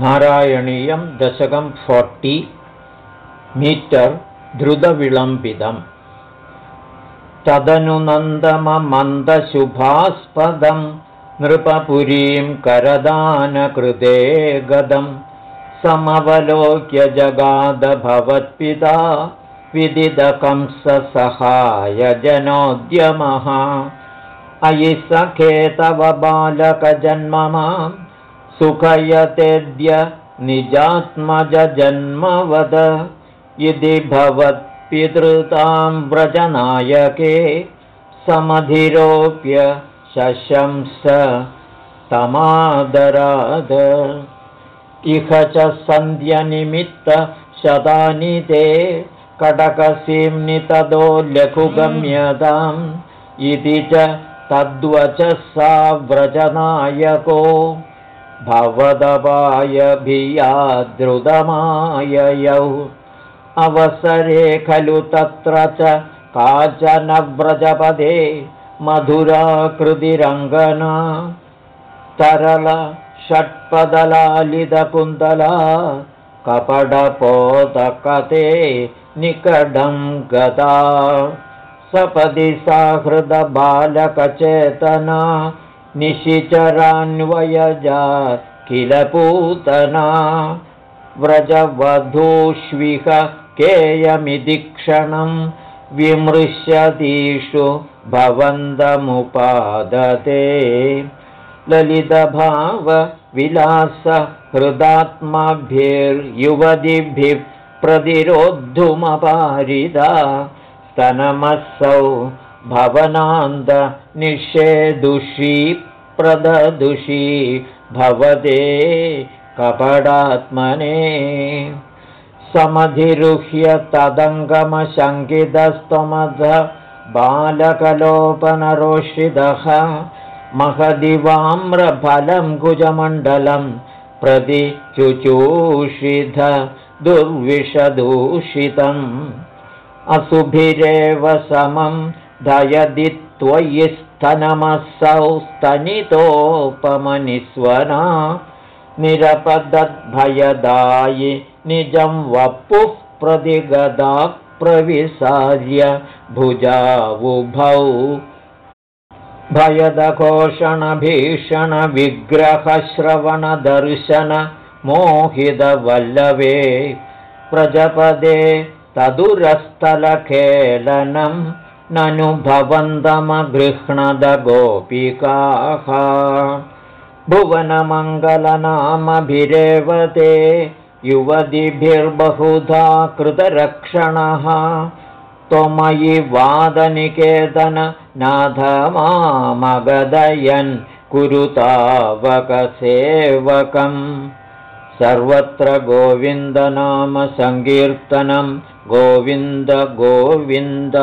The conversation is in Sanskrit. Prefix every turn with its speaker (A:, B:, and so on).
A: नारायणीयं दशकं फोर्टि मीटर् धृतविलम्बितम् तदनुनन्दममन्दशुभास्पदं नृपपुरीं करदानकृते गदं। समवलोक्य जगादभवत्पिता विदिदकंससहायजनोद्यमः अयि सखे तव बालकजन्म मां सुखयतेद्य निजात्मजन्मवद यदि भवत्पितृतां व्रजनायके समधिरोप्य शशंस तमादराद। इह च सन्ध्यनिमित्तशतानि ते कडकसीम्नि तदो लघुगम्यताम्। इति च तद्वचः सा व्रजनायको भवदपायभियादृतमाययौ अवसरे खलु तत्र च काचन व्रजपदे मधुराकृतिरङ्गना। तरल षट्पदलालितकुन्दला कपडपोतकते निकडं गता। सपदि साहृदबालकचेतना निशिचरान्वयजा किल पूतना व्रजवधूष्विह केयमिति क्षणं विमृश्यतीषु भवन्तमुपादते। ललितभावविलासहृदात्माभिर्युवतिभिः प्रतिरोद्धुमपारिदा स्तनमसौ भवनान्दनिषेदुषी प्रददुषी भवते कपडात्मने समधिरुह्य तदङ्गमशङ्कितस्त्वमध बालकलोपनरोषितः महदिवाम्रफलं कुजमण्डलं प्रति चुचूषिध दुर्विषदूषितम्। असुभिरेव समं दयदि त्वयि स्तनमसौ स्तनितोपमनिस्वना निरपदद्भयदायि निजं वपुः प्रतिगदा प्रविसार्य भुजावुभौ। मोहितवल्लवे प्रजपदे तदुरस्थलखेलनं ननु भवन्तमगृह्णदगोपिकाः भुवनमङ्गलनामभिरेव ते युवतिभिर्बहुधा कृतरक्षणः। त्वमयि वादनिकेतन नाथ मामगदयन् कुरुतावकसेवकम्। सर्वत्र गोविन्दनामसङ्कीर्तनं गोविन्द गोविन्द